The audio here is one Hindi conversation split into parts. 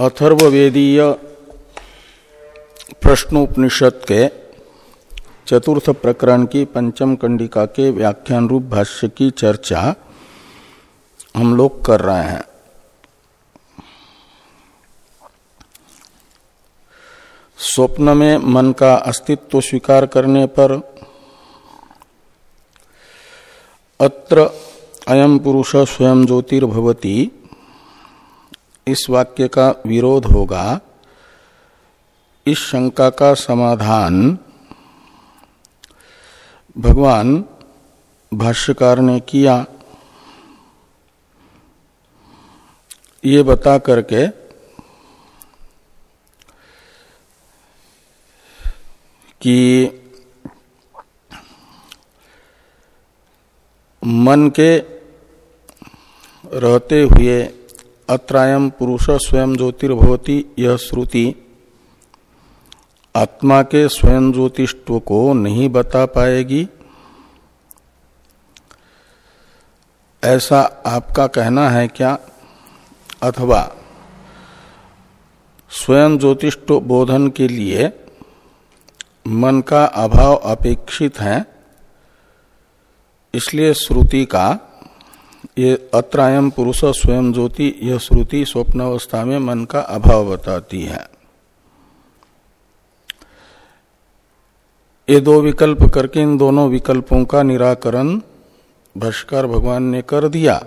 अथर्वेदीय प्रश्नोपनिषद के चतुर्थ प्रकरण की पंचम कंडिका के व्याख्यान रूप भाष्य की चर्चा हम लोग कर रहे हैं। स्वप्न में मन का अस्तित्व स्वीकार करने पर अत्र अयम पुरुष स्वयं ज्योतिर्भवती इस वाक्य का विरोध होगा। इस शंका का समाधान भगवान भाष्यकार ने किया। ये बता करके कि मन के रहते हुए अत्रायम पुरुष स्वयं ज्योतिर्भवती यह श्रुति। आत्मा के स्वयं ज्योतिष्व को नहीं बता पाएगी। ऐसा आपका कहना है क्या? अथवा, स्वयं ज्योतिष्व बोधन के लिए मन का अभाव अपेक्षित है, इसलिए श्रुति का ये अत्रायम पुरुष स्वयं ज्योति यह श्रुति स्वप्न अवस्था में मन का अभाव बताती है। ये दो विकल्प करके इन दोनों विकल्पों का निराकरण भाष्कर भगवान ने कर दिया।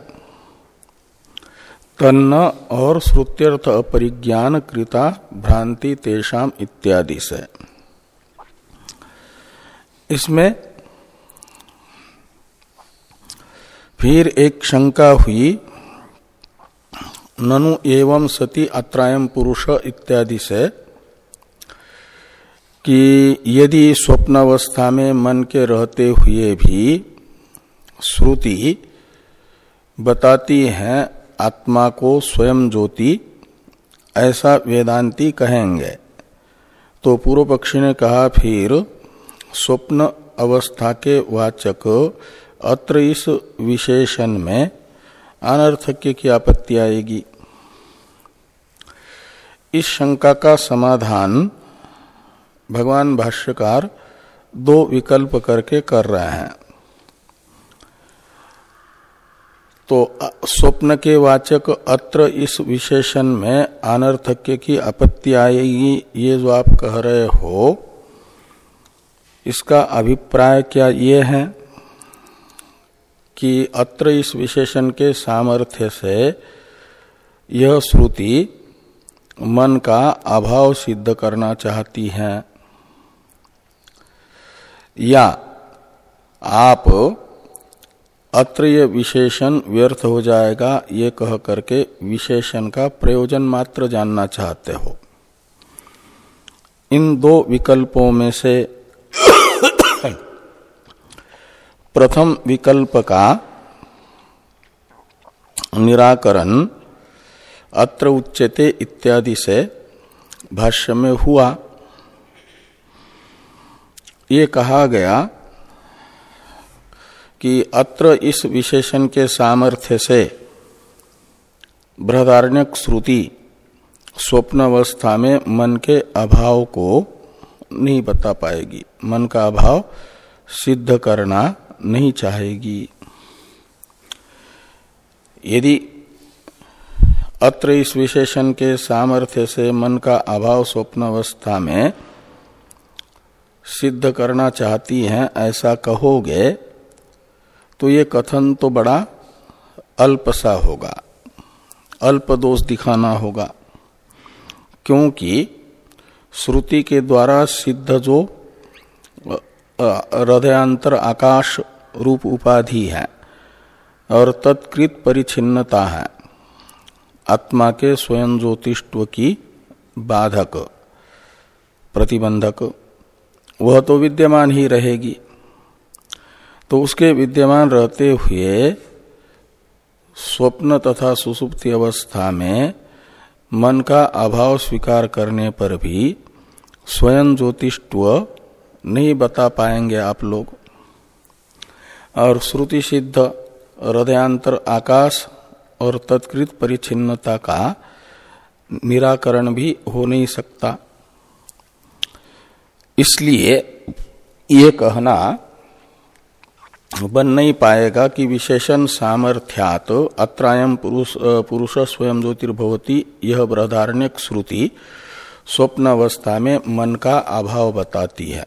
तन्न और श्रुत्यर्थ अपरिज्ञान, कृता, भ्रांति, तेषाम इत्यादि से। इसमें फिर एक शंका हुई, ननु एवं सती अत्रायम पुरुष इत्यादि से, कि यदि स्वप्नावस्था में मन के रहते हुए भी श्रुति बताती है, आत्मा को स्वयं ज्योति, ऐसा वेदांती कहेंगे। तो पूर्व पक्षी ने कहा, फिर स्वप्न अवस्था के वाचक अत्र इस विशेषण में अनर्थक्य की आपत्ति आएगी। इस शंका का समाधान भगवान भाष्यकार दो विकल्प करके कर रहे हैं। तो स्वप्न के वाचक अत्र इस विशेषण में अनर्थक्य की आपत्ति आएगी, ये जो आप कह रहे हो, इसका अभिप्राय क्या ये है? कि अत्र इस विशेषण के सामर्थ्य से यह श्रुति मन का अभाव सिद्ध करना चाहती है। या आप अत्र यह विशेषण व्यर्थ हो जाएगा, ये कह करके विशेषण का प्रयोजन मात्र जानना चाहते हो। इन दो विकल्पों में से प्रथम विकल्प का निराकरण अत्र उच्चते इत्यादि से भाष्य में हुआ। ये कहा गया कि अत्र इस विशेषण के सामर्थ्य से बृहदारण्यक श्रुति स्वप्न अवस्था में मन के अभाव को नहीं बता पाएगी। मन का अभाव सिद्ध करना नहीं चाहेगी। यदि अत्र इस विशेषण के सामर्थ्य से मन का अभाव स्वप्न अवस्था में सिद्ध करना चाहती हैं, ऐसा कहोगे तो ये कथन तो बड़ा अल्प सा होगा। अल्प दोष दिखाना होगा। क्योंकि श्रुति के द्वारा सिद्ध जो हृदयांतर आकाश रूप उपाधि है और तत्कृत परिचिन्नता है। आत्मा के स्वयं ज्योतिष्व की बाधक, प्रतिबंधक, वह तो विद्यमान ही रहेगी। तो उसके विद्यमान रहते हुए स्वप्न तथा सुसुप्ति अवस्था में मन का अभाव स्वीकार करने पर भी स्वयं ज्योतिष्व नहीं बता पाएँगे आप लोग। और श्रुति सिद्ध हृदयांतर आकाश और तत्कृत परिचिन्नता का निराकरण भी हो नहीं सकता। इसलिए ये कहना बन नहीं पाएगा कि विशेषण सामर्थ्यात अत्रायम पुरुष पुरुष स्वयं ज्योतिर्भवती, यह बृहदारण्य श्रुति स्वप्न अवस्था में मन का अभाव बताती है।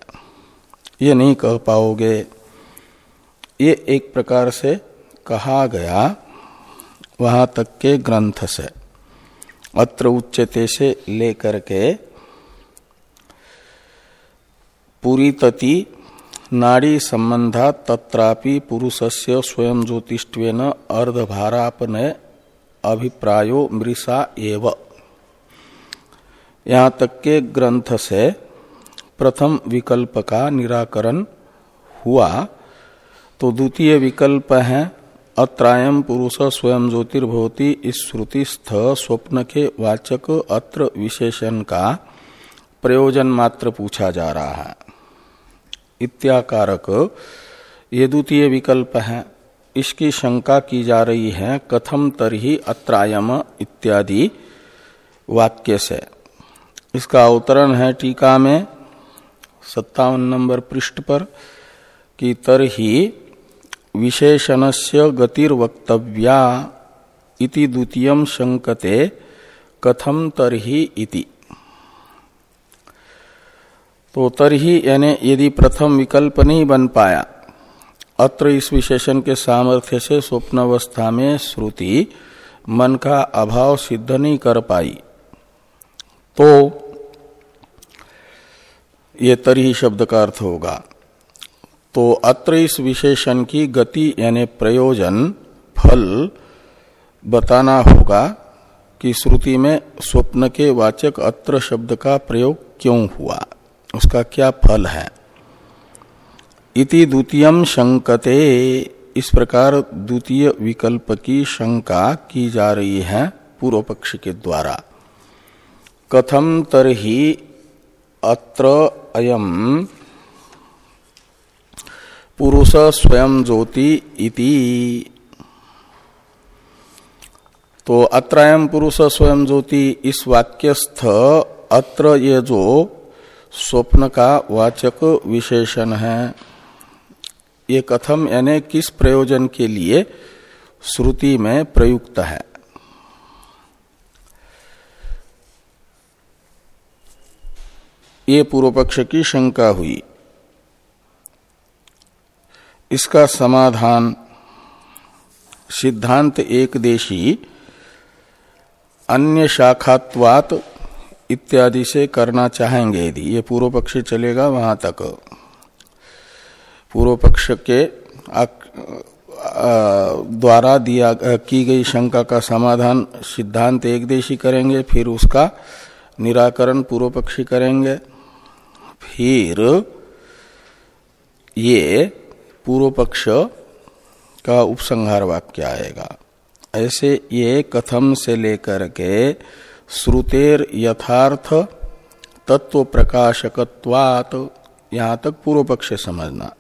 ये नहीं कह पाओगे ये एक प्रकार से कहा गया वहाँ तक के ग्रंथ से, अत्र उच्चते से लेकर के पूरी तति नाड़ी संबंधा तत्रापि पुरुषस्य स्वयं ज्योतिष्वेन अर्धभारापने अभिप्रायो मृषा एव। यहाँ तक के ग्रंथ से प्रथम विकल्प का निराकरण हुआ। तो द्वितीय विकल्प है अत्रायम पुरुष स्वयं ज्योतिर्भवती इस श्रुतिस्थ स्वप्न के वाचक अत्र विशेषण का प्रयोजन मात्र पूछा जा रहा है। इत्याकारक, ये द्वितीय विकल्प है, इसकी शंका की जा रही है, कथम तरही अत्रायम इत्यादि वाक्य से। इसका अवतरण है टीका में, सत्तावन नंबर पृष्ठ पर, कि तरही विशेषणस्य गतिर्वक्तव्या इति द्वितीय शंकते कथम तरही इति। तो तरही यानी यदि प्रथम विकल्प नहीं बन पाया, अत्र इस विशेषण के सामर्थ्य से स्वप्नावस्था में श्रुति मन का अभाव सिद्ध नहीं कर पाई। तो ये तरही शब्द का अर्थ होगा। तो अत्र इस विशेषण की गति यानी प्रयोजन, फल बताना होगा कि श्रुति में स्वप्न के वाचक अत्र शब्द का प्रयोग क्यों हुआ, उसका क्या फल है। इति द्वितीय शंकते, इस प्रकार द्वितीय विकल्प की शंका की जा रही है पूर्व पक्ष के द्वारा। कथम तरही अत्र अयम पुरुष स्वयं ज्योति इति। तो अत्रायम पुरुष स्वयं ज्योति इस वाक्यस्थ, अत्र ये जो स्वप्न का वाचक विशेषण है। ये कथम यानी किस प्रयोजन के लिए श्रुति में प्रयुक्त है। ये पूर्व पक्ष की शंका हुई। इसका समाधान सिद्धांत एक देशी अन्य शाखात्वात इत्यादि से करना चाहेंगे। यदि ये पूर्व पक्ष चलेगा, वहाँ तक। पूर्व पक्ष के द्वारा दिया, की गई शंका का समाधान सिद्धांत एक देशी करेंगे, फिर उसका निराकरण पूर्व पक्षी करेंगे। फिर ये पूर्व पक्ष का उपसंहार वाक्य आएगा। ऐसे ये कथम से लेकर के श्रुतेर यथार्थ तत्व प्रकाशकत्वात यहाँ तक पूर्व पक्ष समझना।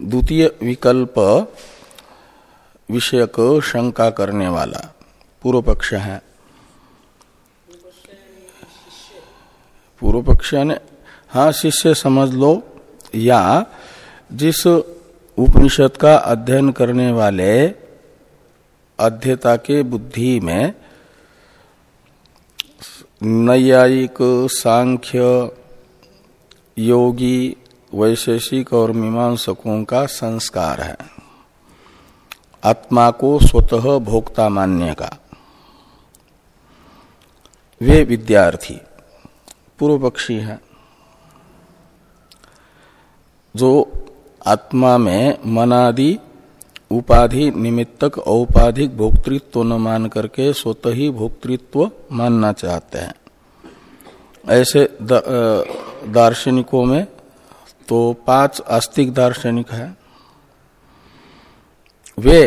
द्वितीय विकल्प विषयक शंका करने वाला पूर्व पक्ष है। पूर्व पक्ष ने हाँ शिष्य समझ लो या जिस उपनिषद का अध्ययन करने वाले अध्यता के बुद्धि में नैयायिक, सांख्य, योगी, वैशेषिक और मीमांसकों का संस्कार है। आत्मा को स्वतः भोक्ता मानने का। वे विद्यार्थी पूर्व पक्षी है, जो आत्मा में मनादि उपाधि निमित्तक औपाधिक भोक्तृत्व न मान करके स्वतः ही भोक्तृत्व मानना चाहते हैं। ऐसे दार्शनिकों में तो पाँच आस्तिक दार्शनिक है। वे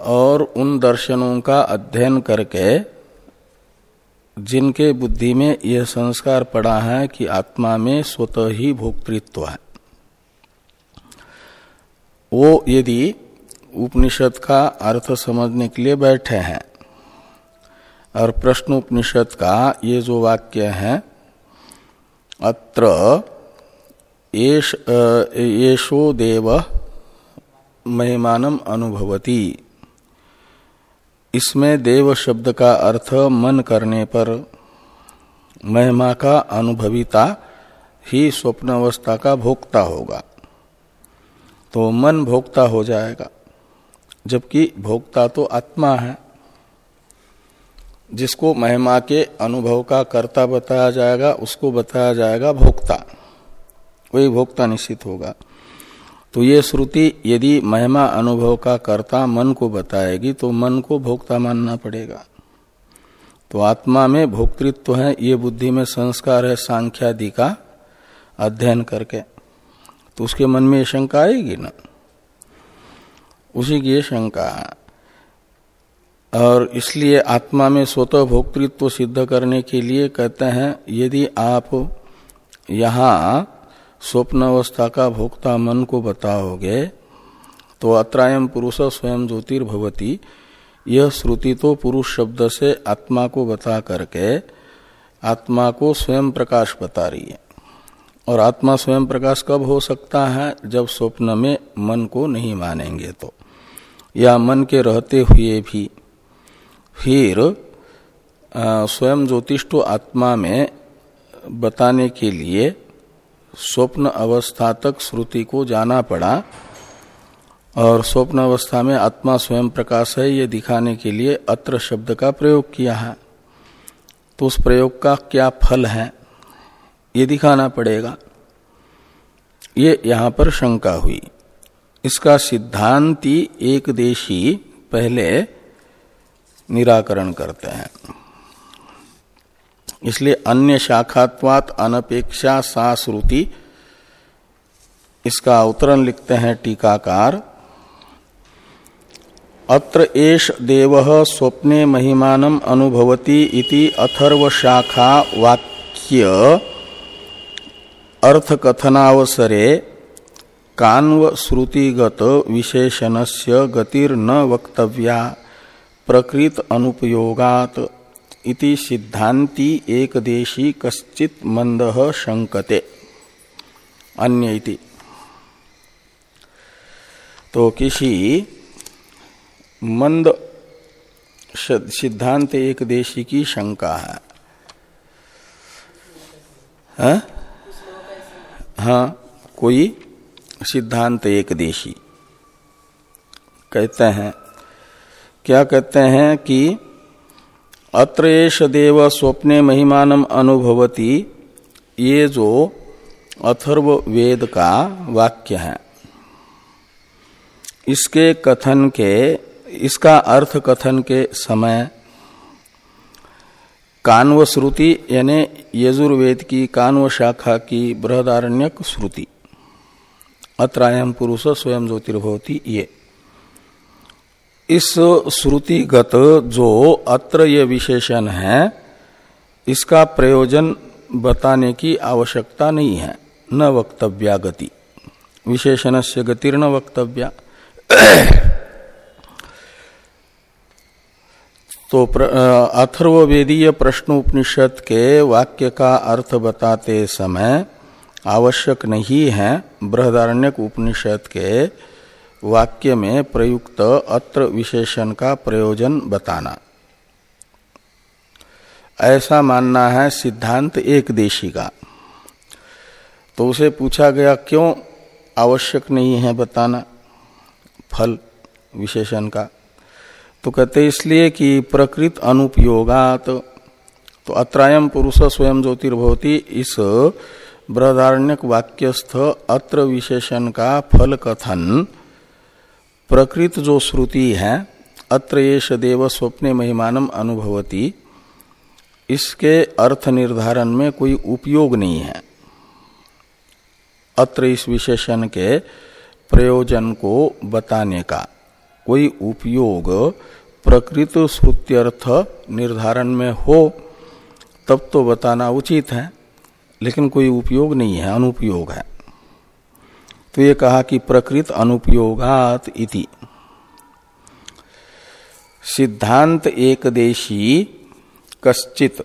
और उन दर्शनों का अध्ययन करके जिनके बुद्धि में यह संस्कार पड़ा है कि आत्मा में स्वतः ही भोक्तृत्व है। वो यदि उपनिषद का अर्थ समझने के लिए बैठे हैं और प्रश्न उपनिषद का ये जो वाक्य है, अत्र येषो देव महिमानम अनुभवती। इसमें देव शब्द का अर्थ मन करने पर महिमा का अनुभविता ही स्वप्न अवस्था का भोक्ता होगा। तो मन भोक्ता हो जाएगा। जबकि भोक्ता तो आत्मा है। जिसको महिमा के अनुभव का कर्ता बताया जाएगा, उसको बताया जाएगा भोक्ता। वही भोक्ता निश्चित होगा। तो ये श्रुति यदि महिमा अनुभव का कर्ता मन को बताएगी तो मन को भोक्ता मानना पड़ेगा। तो आत्मा में भोक्तृत्व है, ये बुद्धि में संस्कार है, सांख्यादि का अध्ययन करके। तो उसके मन में ये शंका आएगी ना? उसी की ये शंका। और इसलिए आत्मा में स्वतः भोक्तृत्व सिद्ध करने के लिए कहते हैं, यदि आप यहाँ स्वप्न अवस्था का भोक्ता मन को बताओगे तो अत्रायम पुरुष स्वयं ज्योतिर्भवती। यह श्रुति तो पुरुष शब्द से आत्मा को बता करके आत्मा को स्वयं प्रकाश बता रही है। और आत्मा स्वयं प्रकाश कब हो सकता है? जब स्वप्न में मन को नहीं मानेंगे तो। या मन के रहते हुए भी। फिर स्वयं ज्योतिष्ट आत्मा में बताने के लिए स्वप्न अवस्था तक श्रुति को जाना पड़ा। और स्वप्न अवस्था में आत्मा स्वयं प्रकाश है, ये दिखाने के लिए अत्र शब्द का प्रयोग किया है। तो उस प्रयोग का क्या फल है? ये दिखाना पड़ेगा। ये यहाँ पर शंका हुई। इसका सिद्धांति एक देशी पहले निराकरण करते हैं। इसलिए अन्य शाखात्वात अनपेक्षा सा श्रुति इसका उत्तरण लिखते हैं टीकाकार। अत्र एष देव स्वप्ने महिमानम अनुभवती इति अथर्व शाखा वाक्य अर्थकथनावसरे कान्व श्रुतिगत विशेषणस्य गतिर्न वक्तव्या प्रकृत अनुपयोगात इति सिद्धांति एक देशी कश्चित मंद शंकते अन्य इति। तो किसी मंद सिद्धांत एक देशी की शंका है। हा? हाँ कोई सिद्धांत एक देशी। कहते हैं, क्या कहते हैं कि अत्रेश देव स्वप्ने महिमान अनुभवती, ये जो अथर्व वेद का वाक्य है। इसके कथन के, इसका अर्थ कथन के समय कान्व श्रुति, यानी यजुर्वेद की कान्व शाखा की बृहदारण्यक श्रुति। अत्रायम पुरुष स्वयं ज्योतिर्भवती ये। इस श्रुतिगत जो अत्र ये विशेषण है, इसका प्रयोजन बताने की आवश्यकता नहीं है, न वक्तव्या गति विशेषण से गतिर्न वक्तव्या। तो अथर्वेदीय प्रश्नोपनिषद के वाक्य का अर्थ बताते समय आवश्यक नहीं है बृहदारण्यक उपनिषद के वाक्य में प्रयुक्त अत्र विशेषण का प्रयोजन बताना। ऐसा मानना है सिद्धांत एक देशी का। तो उसे पूछा गया, क्यों आवश्यक नहीं है बताना? फल विशेषण का। तो कहते इसलिए कि प्रकृत अनुपयोगात। तो अत्रायम पुरुष स्वयं ज्योतिर्भवती, इस बृहदारण्यक वाक्यस्थ अत्र विशेषण का फल कथन प्रकृत जो श्रुति है, अत्र येष देव स्वप्ने महिमानम अनुभवती। इसके अर्थ निर्धारण में कोई उपयोग नहीं है। अत्र इस विशेषण के प्रयोजन को बताने का। कोई उपयोग प्रकृत श्रुत्यर्थ निर्धारण में हो, तब तो बताना उचित है, लेकिन कोई उपयोग नहीं है, अनुपयोग है। तो ये कहा कि प्रकृत अनुपयोगात इति। सिद्धांत एकदेशी कश्चित।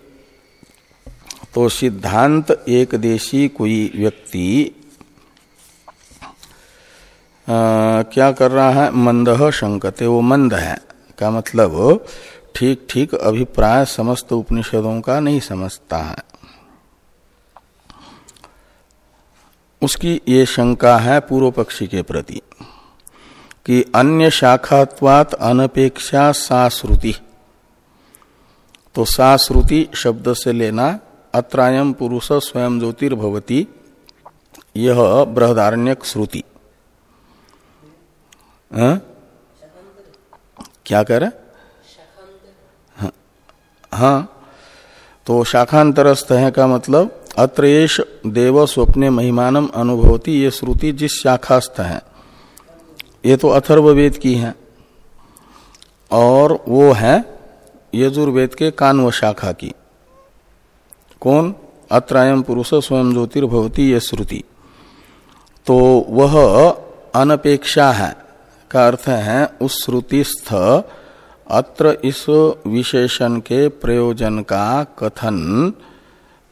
तो सिद्धांत एकदेशी कोई व्यक्ति क्या कर रहा है? मंद शंकते, वो मंद है। का मतलब? ठीक ठीक अभिप्राय समस्त उपनिषदों का नहीं समझता है। उसकी ये शंका है पूर्व पक्षी के प्रति कि अन्य शाखात्वात अनपेक्षा साश्रुति। तो साश्रुति शब्द से लेना अत्रायम पुरुष स्वयं ज्योतिर्भवती, यह बृहदारण्यक श्रुति। हाँ? क्या कह रहे हाँ, हाँ। तो शाखांतरस्थ है का मतलब अत्रेश देव स्वप्ने महिमानम अनुभवती ये श्रुति जिस शाखास्थ है। ये तो अथर्ववेद की है। और वो है यजुर्वेद के कान्व शाखा की। कौन? अत्रायम पुरुष स्वयं ज्योतिर्भवती ये श्रुति। तो वह अनपेक्षा है। का अर्थ है, उस श्रुतिस्थ अत्र इस विशेषण के प्रयोजन का कथन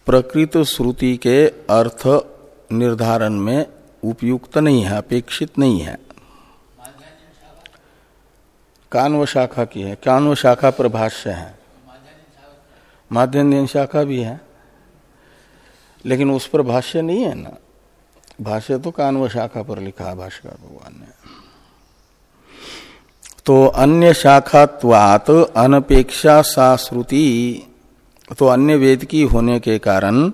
प्रकृत श्रुति के अर्थ निर्धारण में उपयुक्त नहीं है, अपेक्षित नहीं है। कान्व शाखा की है, कान्व शाखा पर भाष्य है। माध्यम शाखा भी है। लेकिन उस पर भाष्य नहीं है ना। भाष्य तो कान्व शाखा पर लिखा है भाष्यकार भगवान ने। तो अन्य शाखात्वात अनपेक्षा सा श्रुति। तो अन्य वेद की होने के कारण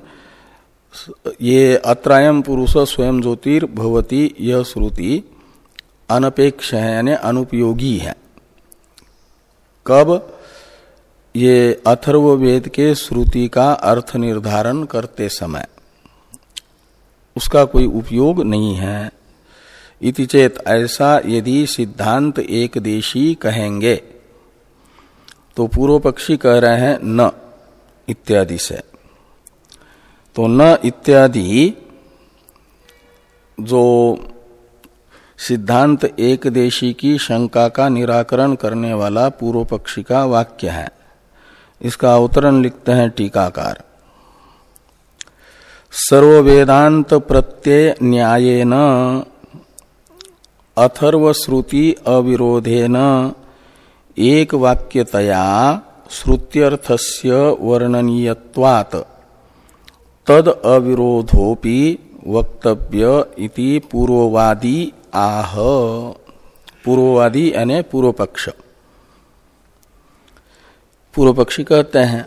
ये अत्रायम पुरुष स्वयं ज्योतिर्भवती यह श्रुति अनपेक्ष है, यानी अनुपयोगी है। कब? ये अथर्व वेद के श्रुति का अर्थ निर्धारण करते समय। उसका कोई उपयोग नहीं है। इति चेत ऐसा यदि सिद्धांत एक देशी कहेंगे। तो पूर्व पक्षी कह रहे हैं न इत्यादि से। तो न इत्यादि जो सिद्धांत एक देशी की शंका का निराकरण करने वाला पूर्व पक्षी का वाक्य है। इसका अवतरण लिखते हैं टीकाकार। सर्व वेदांत प्रत्यय न्यायेन अथर्वश्रुति अविरोधेन। एक वाक्यतया श्रुत्यर्थस्य वर्णनीयत्वात्। तद अविरोधोपि वक्तव्य इति पूर्ववादी आह। पूर्ववादी यानी पूर्व पक्ष पूर्व पक्षी कहते हैं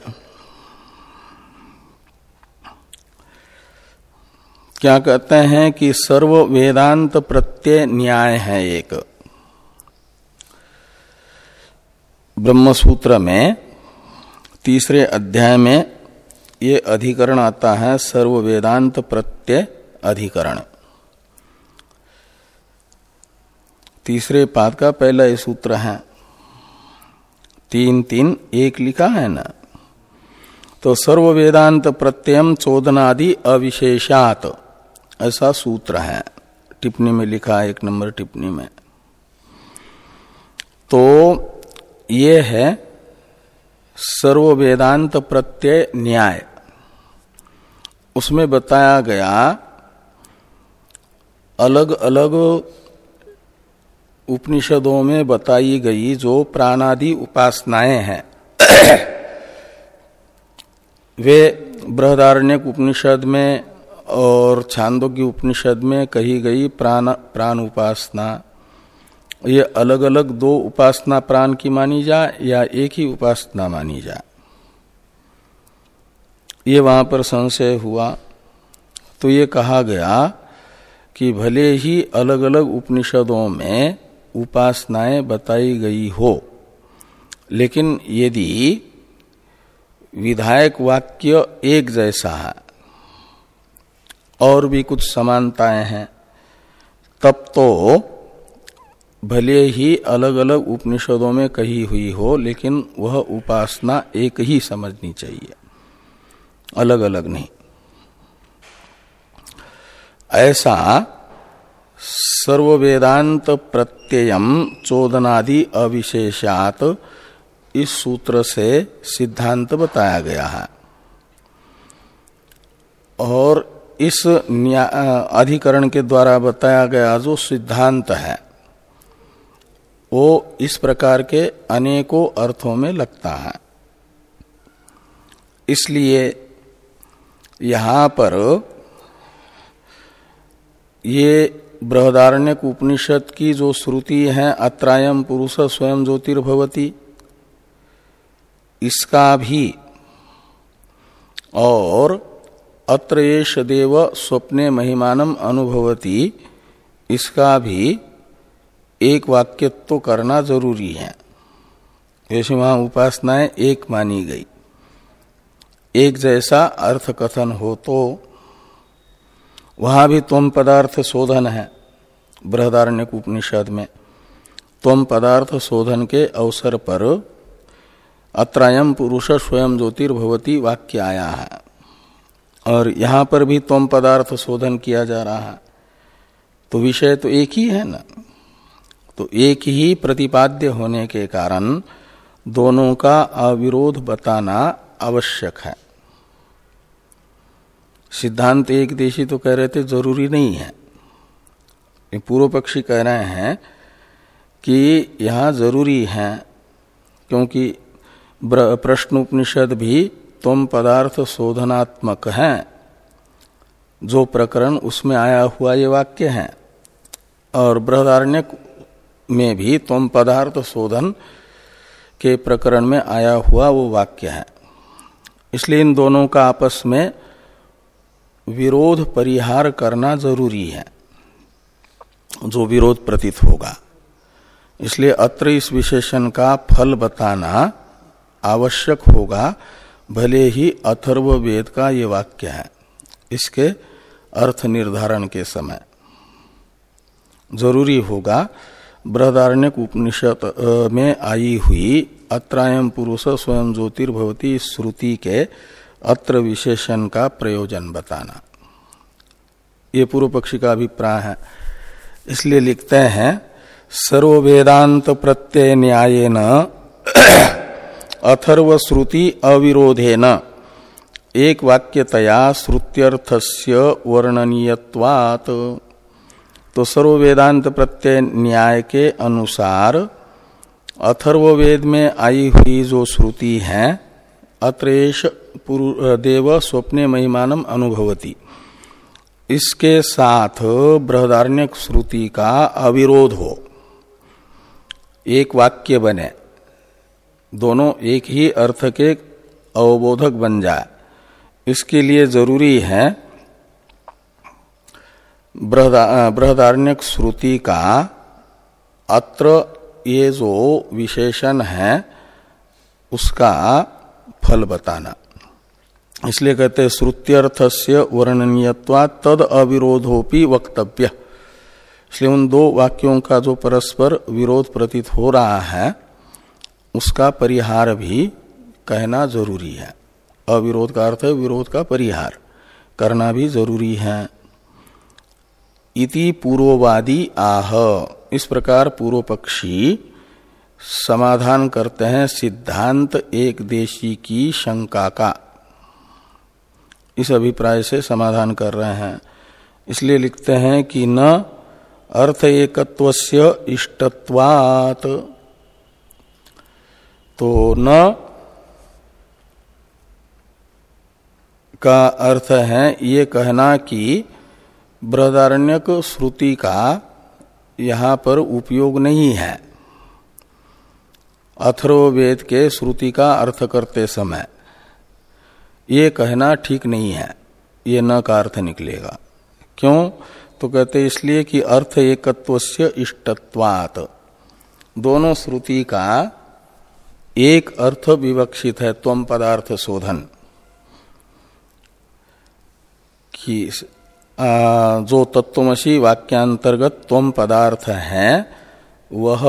क्या कहते हैं कि सर्व वेदांत प्रत्यय न्याय है एक। ब्रह्मसूत्र में, तीसरे अध्याय में ये अधिकरण आता है, सर्व वेदांत प्रत्यय अधिकरण। तीसरे पाद का पहला ये सूत्र है। तीन तीन एक लिखा है ना? तो सर्व वेदांत प्रत्ययम चोदनादि अविशेषात। ऐसा सूत्र है। टिप्पणी में लिखा है, एक नंबर टिप्पणी में। तो ये है सर्व वेदांत प्रत्यय न्याय। उसमें बताया गया अलग अलग उपनिषदों में बताई गई जो प्राणादि उपासनाएँ हैं। वे बृहदारण्यक उपनिषद में और छांदोग्य उपनिषद में कही गई प्राण प्राण उपासना। ये अलग अलग दो उपासना प्राण की मानी जा या एक ही उपासना मानी जा। ये वहाँ पर संशय हुआ। तो ये कहा गया कि भले ही अलग अलग उपनिषदों में उपासनाएँ बताई गई हो, लेकिन यदि विधायक वाक्य एक जैसा है और भी कुछ समानताएँ हैं। तब तो भले ही अलग अलग उपनिषदों में कही हुई हो, लेकिन वह उपासना एक ही समझनी चाहिए। अलग अलग नहीं। ऐसा सर्व वेदांत प्रत्ययम चोदनादि अविशेषात इस सूत्र से सिद्धांत बताया गया है। और इस अधिकरण के द्वारा बताया गया जो सिद्धांत है, वो इस प्रकार के अनेकों अर्थों में लगता है। इसलिए यहाँ पर ये बृहदारण्य उपनिषद की जो श्रुति है अत्रायम पुरुष स्वयं ज्योतिर्भवती, इसका भी और अत्रेश देव स्वप्ने महिमानम अनुभवती, इसका भी एक वाक्यत्व तो करना ज़रूरी है। जैसे वहाँ उपासनाएँ एक मानी गई। एक जैसा अर्थ कथन हो तो वहाँ भी तुम पदार्थ शोधन है बृहदारण्य उपनिषद में। तुम पदार्थ शोधन के अवसर पर अत्रायम पुरुष स्वयं ज्योतिर्भवती वाक्य आया है। और यहाँ पर भी तुम पदार्थ शोधन किया जा रहा है। तो विषय तो एक ही है ना? तो एक ही प्रतिपाद्य होने के कारण दोनों का अविरोध बताना आवश्यक है। सिद्धांत एक देशी तो कह रहे थे, ज़रूरी नहीं है। पूर्व पक्षी कह रहे हैं कि यहाँ ज़रूरी है, क्योंकि प्रश्न उपनिषद भी तुम पदार्थ शोधनात्मक है। जो प्रकरण उसमें आया हुआ ये वाक्य है। और बृहदारण्य में भी तुम पदार्थ शोधन के प्रकरण में आया हुआ वो वाक्य है। इसलिए इन दोनों का आपस में विरोध परिहार करना ज़रूरी है। जो विरोध प्रतीत होगा। इसलिए अत्र इस विशेषण का फल बताना आवश्यक होगा। भले ही अथर्व वेद का ये वाक्य है, इसके अर्थ निर्धारण के समय। ज़रूरी होगा बृहदारण्य उपनिषद में आई हुई अत्रायम पुरुष स्वयं ज्योतिर्भवती श्रुति के अत्र विशेषण का प्रयोजन बताना। ये पूर्व पक्षी का अभिप्राय है। इसलिए लिखते हैं सर्व वेदांत प्रत्यय न्याय न अथर्व श्रुति अविरोधे न एक वाक्यतया श्रुत्यर्थस्य वर्णनीयत्वात्। तो सर्व वेदांत प्रत्यय न्याय के अनुसार, अथर्ववेद में आई हुई जो श्रुति है, अत्रेश देव स्वप्ने महिमानम अनुभवती। इसके साथ बृहदारण्य श्रुति का अविरोध हो। एक वाक्य बने दोनों एक ही अर्थ के अवबोधक बन जाए। इसके लिए ज़रूरी है बृहदारण्यक श्रुति का अत्र ये जो विशेषण है, उसका फल बताना। इसलिए कहते श्रुत्यर्थ से वर्णनीयत्वा तद अविरोधोपि वक्तव्य। इसलिए उन दो वाक्यों का जो परस्पर विरोध प्रतीत हो रहा है उसका परिहार भी कहना ज़रूरी है। अविरोध का अर्थ है विरोध का परिहार। करना भी ज़रूरी है। इति पूर्ववादी आह। इस प्रकार पूर्व पक्षी समाधान करते हैं सिद्धांत एक देशी की शंका का। इस अभिप्राय से समाधान कर रहे हैं। इसलिए लिखते हैं कि न अर्थ एकत्वस्य इष्टत्वात्। तो न का अर्थ है ये कहना कि बृहदारण्यक श्रुति का यहाँ पर उपयोग नहीं है। अथर्वेद के श्रुति का अर्थ करते समय ये कहना ठीक नहीं है। ये न का अर्थ निकलेगा। क्यों? तो कहते इसलिए कि अर्थ एकत्व से इष्टत्वात। दोनों श्रुति का एक अर्थ विवक्षित है त्वम पदार्थ शोधन। की जो तत्वमसी वाक्यांतर्गत त्वम पदार्थ है, वह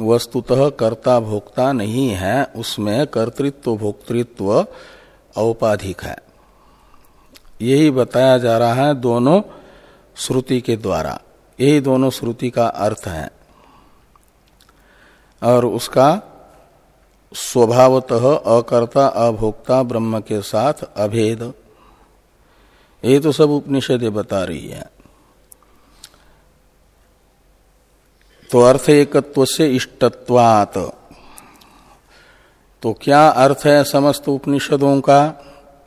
वस्तुतः कर्ता भोक्ता नहीं है, उसमें कर्तृत्व, भोक्तृत्व औपाधिक है। यही बताया जा रहा है दोनों श्रुति के द्वारा। यही दोनों श्रुति का अर्थ है। और उसका स्वभावतः अकर्ता, अभोक्ता, ब्रह्म के साथ अभेद। ये तो सब उपनिषदें बता रही है। तो अर्थ एकत्व से इष्टत्वात। तो क्या अर्थ है समस्त उपनिषदों का?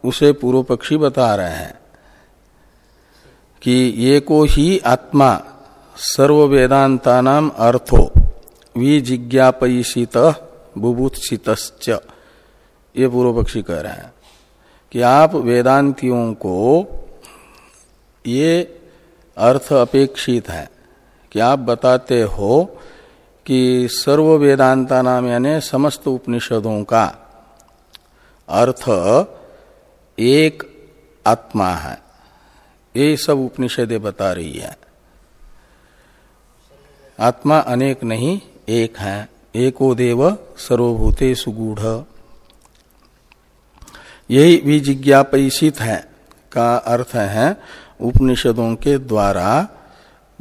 उसे पूर्व पक्षी बता रहे हैं कि ये को ही आत्मा सर्व वेदांता नाम अर्थो विजिज्ञापयिषित बुभुत्सित ये पूर्व पक्षी कह रहे हैं कि आप वेदांतियों को ये अर्थ अपेक्षित है कि आप बताते हो कि सर्व वेदांता नाम यानी समस्त उपनिषदों का अर्थ एक आत्मा है। ये सब उपनिषदें बता रही है। आत्मा अनेक नहीं, एक है। एको देव सर्वभूते सुगूढ़। यही विजिज्ञापित है, का अर्थ है, उपनिषदों के द्वारा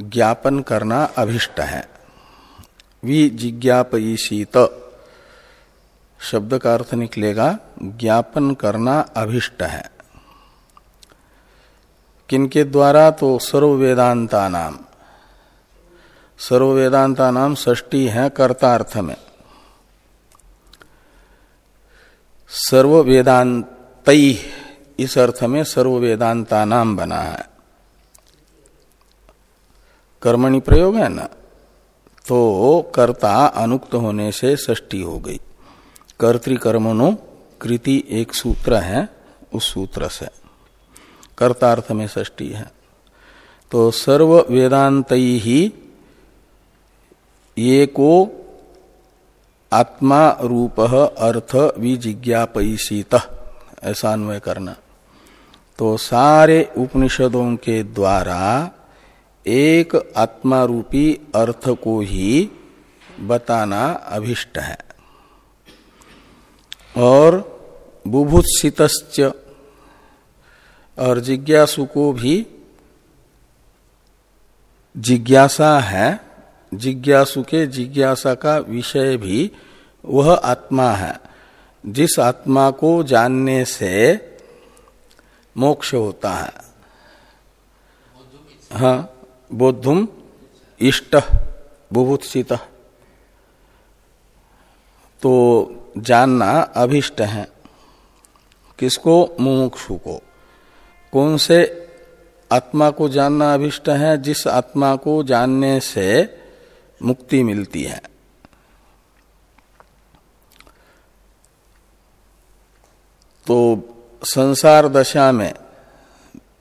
ज्ञापन करना अभिष्ट है। विजिज्ञापित शब्द का अर्थ निकलेगा, ज्ञापन करना अभिष्ट है। किनके द्वारा तो सर्व वेदांता नाम सर्व वेदांता नाम ष्टी है कर्तार्थ में। सर्व वेदांत इस अर्थ में सर्व वेदांता नाम बना है। कर्मणि प्रयोग है ना? तो कर्ता अनुक्त होने से षष्टी हो गई। कर्तिकर्मणो कृति एक सूत्र है, उस सूत्र से। कर्तार्थ में षष्टी है। तो सर्व वेदांत ही ये को आत्मा रूप अर्थ विजिज्ञापयिषित। ऐसा अन्वय करना। तो सारे उपनिषदों के द्वारा एक आत्मा रूपी अर्थ को ही बताना अभिष्ट है। और बुभुत्सित और जिज्ञासु को भी जिज्ञासा है। जिज्ञासु के जिज्ञासा का विषय भी वह आत्मा है। जिस आत्मा को जानने से मोक्ष होता है। हाँ बोधुम इष्ट बुभुत्सित। तो जानना अभिष्ट है। किसको? मुमुक्षु को। कौन से आत्मा को जानना अभिष्ट है? जिस आत्मा को जानने से मुक्ति मिलती है। तो संसार दशा में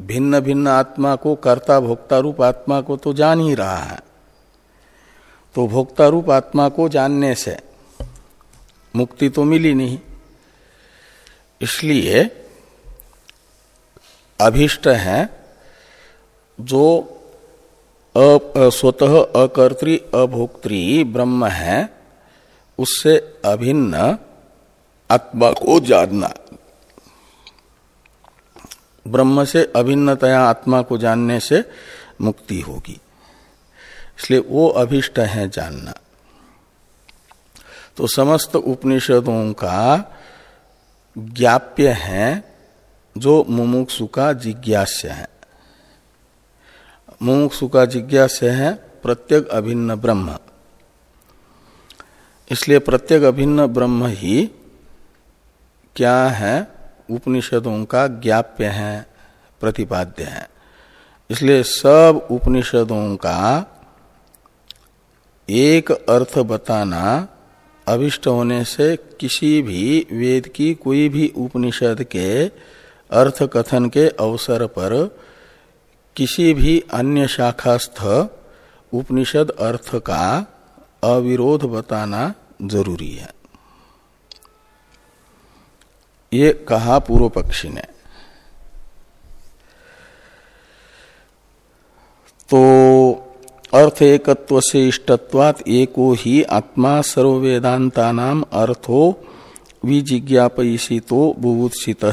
भिन्न भिन्न आत्मा को कर्ता भोक्ता रूप आत्मा को तो जान ही रहा है। तो भोक्ता रूप आत्मा को जानने से मुक्ति तो मिली नहीं। इसलिए अभिष्ट है जो स्वतः अकर्तृ अभोक्त्री ब्रह्म है, उससे अभिन्न आत्मा को जानना। ब्रह्म से अभिन्नतया आत्मा को जानने से मुक्ति होगी। इसलिए वो अभिष्ट है जानना। तो समस्त उपनिषदों का ज्ञाप्य है, जो मुमुक्षु का जिज्ञास्य है। मुमुक्षु का जिज्ञास है, प्रत्येक अभिन्न ब्रह्म। इसलिए प्रत्येक अभिन्न ब्रह्म ही क्या है? उपनिषदों का ज्ञाप्य है, प्रतिपाद्य है। इसलिए सब उपनिषदों का एक अर्थ बताना अभिष्ट होने से किसी भी वेद की कोई भी उपनिषद के अर्थ कथन के अवसर पर किसी भी अन्य शाखास्थ उपनिषद अर्थ का अविरोध बताना ज़रूरी है। ये कहा पूर्व पक्षी ने। तो अर्थ एकत्व से इष्टत्वात एको ही आत्मा सर्वेदांता नाम अर्थो विजिज्ञापयिषितो बुभुत्सित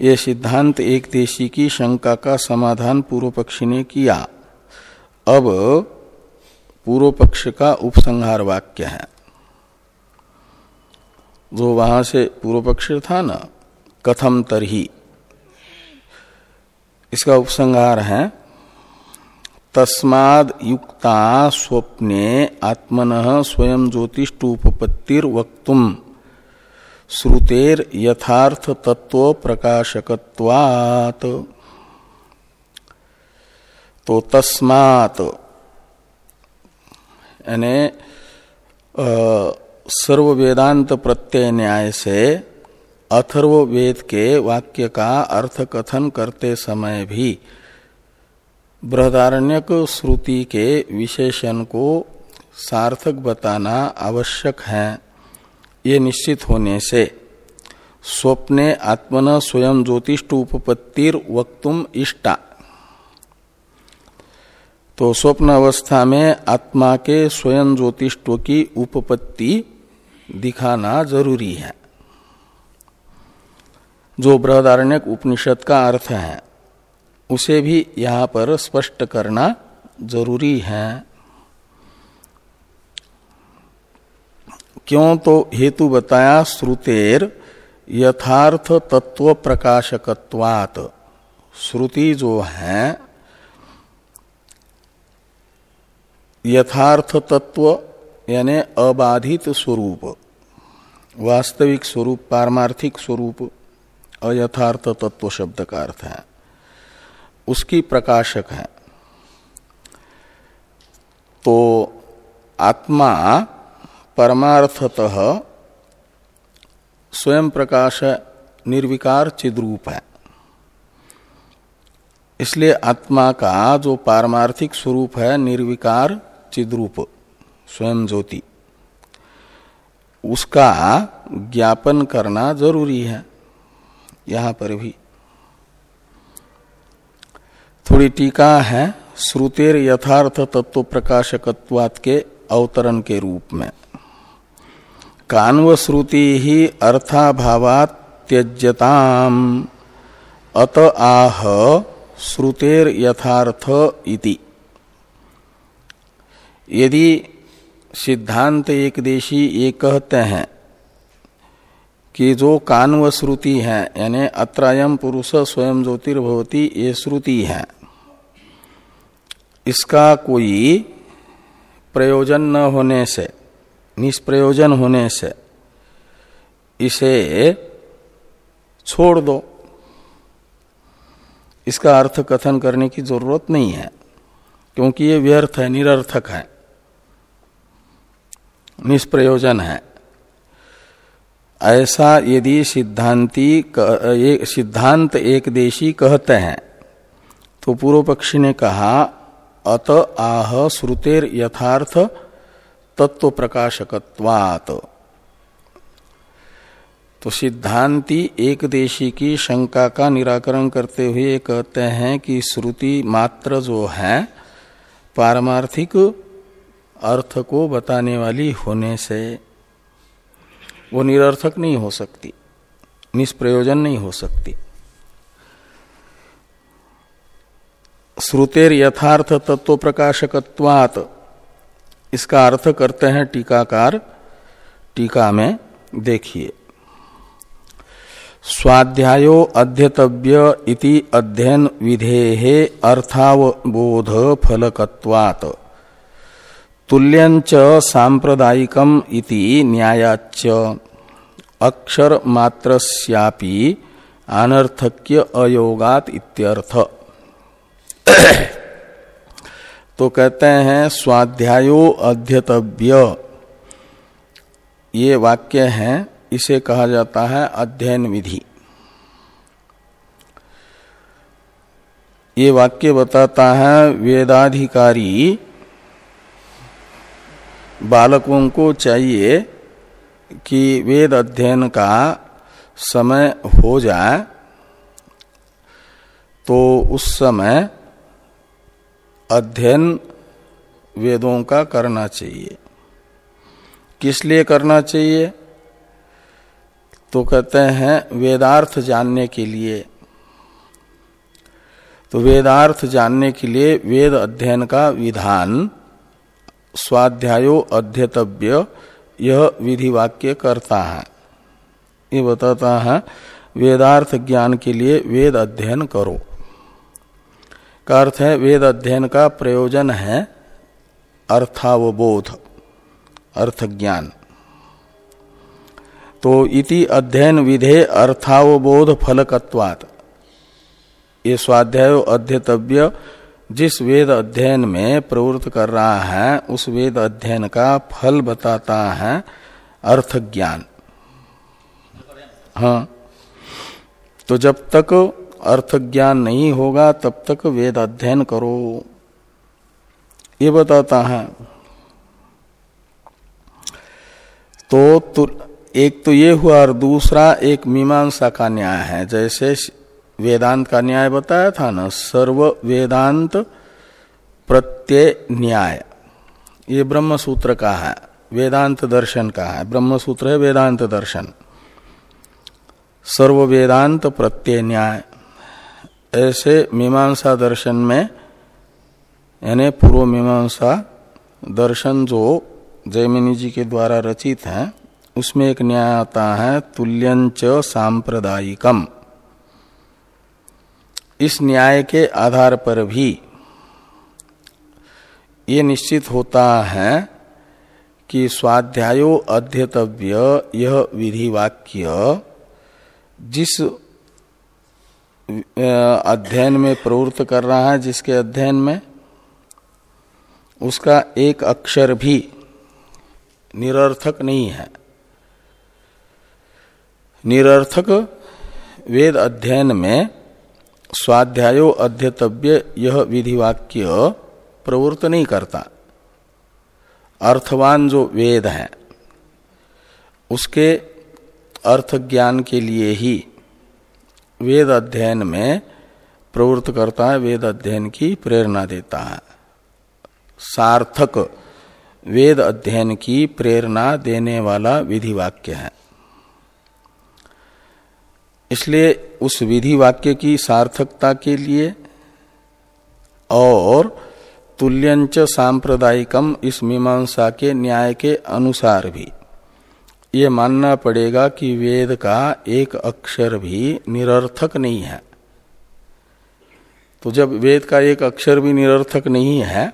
ये सिद्धांत एक देशी की शंका का समाधान पूर्व पक्षी ने किया। अब पूर्व पक्ष का उपसंहार वाक्य है। जो वहाँ से पूर्व पक्ष था ना, कथम तरही। इसका उपसंहार है, तस्माद युक्ता स्वप्ने आत्मन स्वयं ज्योतिषुपत्तिर वक्तुम श्रुतेर यथार्थ तत्व प्रकाशकत्वात् तो तस्मात यानी सर्व वेदांत प्रत्यय न्याय से अथर्व वेद के वाक्य का अर्थ कथन करते समय भी बृहदारण्यक श्रुति के विशेषण को सार्थक बताना आवश्यक है। ये निश्चित होने से स्वप्ने आत्मन स्वयं ज्योतिष उपपत्तिर वक्तुम इष्टा। तो स्वप्न अवस्था में आत्मा के स्वयं ज्योतिष्व की उपपत्ति दिखाना ज़रूरी है। जो बृहदारण्यक उपनिषद का अर्थ है, उसे भी यहाँ पर स्पष्ट करना ज़रूरी है। क्यों तो हेतु बताया श्रुतेर यथार्थ तत्व प्रकाशकत्वात। श्रुति जो है, यथार्थ तत्व, यानी अबाधित स्वरूप, वास्तविक स्वरूप, पारमार्थिक स्वरूप, अयथार्थ तत्व शब्द का अर्थ है। उसकी प्रकाशक है। तो आत्मा परमार्थतः स्वयं प्रकाश निर्विकार चिद्रूप है। इसलिए आत्मा का जो पारमार्थिक स्वरूप है, निर्विकार चिद्रूप, स्वयं ज्योति, उसका ज्ञापन करना ज़रूरी है, यहाँ पर भी। थोड़ी टीका है श्रुतेर यथार्थ तत्व प्रकाशकत्वात के अवतरण के रूप में। कान्व श्रुति ही अर्थाभावात त्यज्यताम। अत आह श्रुतेर यथार्थ इति। यदि सिद्धांत एक देशी ये कहते हैं कि जो कानव श्रुति है, यानी अत्रायम पुरुष स्वयं ज्योतिर्भवती, ये श्रुति है, इसका कोई प्रयोजन न होने से निष्प्रयोजन होने से इसे छोड़ दो। इसका अर्थ कथन करने की ज़रूरत नहीं है, क्योंकि ये व्यर्थ है, निरर्थक है, निष्प्रयोजन है। ऐसा यदि सिद्धांति सिद्धांत एक देशी कहते हैं तो पूर्व पक्षी ने कहा, अत आह श्रुतेर यथार्थ तत्व प्रकाशकत्वात तो सिद्धांति एक देशी की शंका का निराकरण करते हुए कहते हैं कि श्रुति मात्र जो है, पारमार्थिक अर्थ को बताने वाली होने से वो निरर्थक नहीं हो सकती, निष्प्रयोजन नहीं हो सकती। श्रुतेर यथार्थ तत्व प्रकाशकत्वात इसका अर्थ करते हैं टीकाकार, टीका में देखिए। स्वाध्यायो अध्यतव्य इति अध्ययन विधेहे अर्थावबोध फलकत्वात्। तुल्यंच सांप्रदायिकम इति न्यायाच अक्षर मात्रस्यापि अनर्थक्य अयोगात इत्यर्थ। तो कहते हैं स्वाध्यायो अध्यतव्य। ये वाक्य है, इसे कहा जाता है अध्ययन विधि। ये वाक्य बताता है वेदाधिकारी बालकों को चाहिए कि वेद अध्ययन का समय हो जाए तो उस समय अध्ययन वेदों का करना चाहिए। किस लिए करना चाहिए? तो कहते हैं वेदार्थ जानने के लिए। तो वेदार्थ जानने के लिए वेद अध्ययन का विधान, स्वाध्यायो अध्यतव्य, यह विधि वाक्य करता है। ये बताता है, वेदार्थ ज्ञान के लिए वेद अध्ययन करो। का अर्थ है, वेद अध्ययन का प्रयोजन है, अर्थावबोध अर्थ ज्ञान तो इति अध्ययन विधे अर्थावबोध फलकत्वात्। ये स्वाध्याय अध्यतव्य जिस वेद अध्ययन में प्रवृत्त कर रहा है, उस वेद अध्ययन का फल बताता है अर्थ ज्ञान हाँ। तो जब तक अर्थ ज्ञान नहीं होगा तब तक वेद अध्ययन करो। ये बताता है। तो, एक तो ये हुआ और दूसरा एक मीमांसा का न्याय है। जैसे वेदांत का न्याय बताया था ना सर्व वेदांत प्रत्यय न्याय। ये ब्रह्म सूत्र का है वेदांत दर्शन का है। ब्रह्म सूत्र है वेदांत दर्शन। सर्व वेदांत प्रत्यय न्याय। ऐसे मीमांसा दर्शन में, यानी पूर्व मीमांसा दर्शन जो जयमिनी जी के द्वारा रचित है, उसमें एक न्याय आता है, तुल्यंच सांप्रदायिकम। इस न्याय के आधार पर भी ये निश्चित होता है कि स्वाध्यायो अध्यतव्य यह विधि वाक्य जिस अध्ययन में प्रवृत्त कर रहा है, जिसके अध्ययन में उसका एक अक्षर भी निरर्थक नहीं है। निरर्थक वेद अध्ययन में स्वाध्यायो अध्यतव्य यह विधिवाक्य प्रवृत्त नहीं करता। अर्थवान जो वेद है, उसके अर्थ ज्ञान के लिए ही वेद अध्ययन में प्रवृत्त करता है वेद अध्ययन की प्रेरणा देता है। सार्थक वेद अध्ययन की प्रेरणा देने वाला विधि वाक्य है। इसलिए उस विधि वाक्य की सार्थकता के लिए और तुल्यंच सांप्रदायिकम इस मीमांसा के न्याय के अनुसार भी ये मानना पड़ेगा कि वेद का एक अक्षर भी निरर्थक नहीं है। तो जब वेद का एक अक्षर भी निरर्थक नहीं है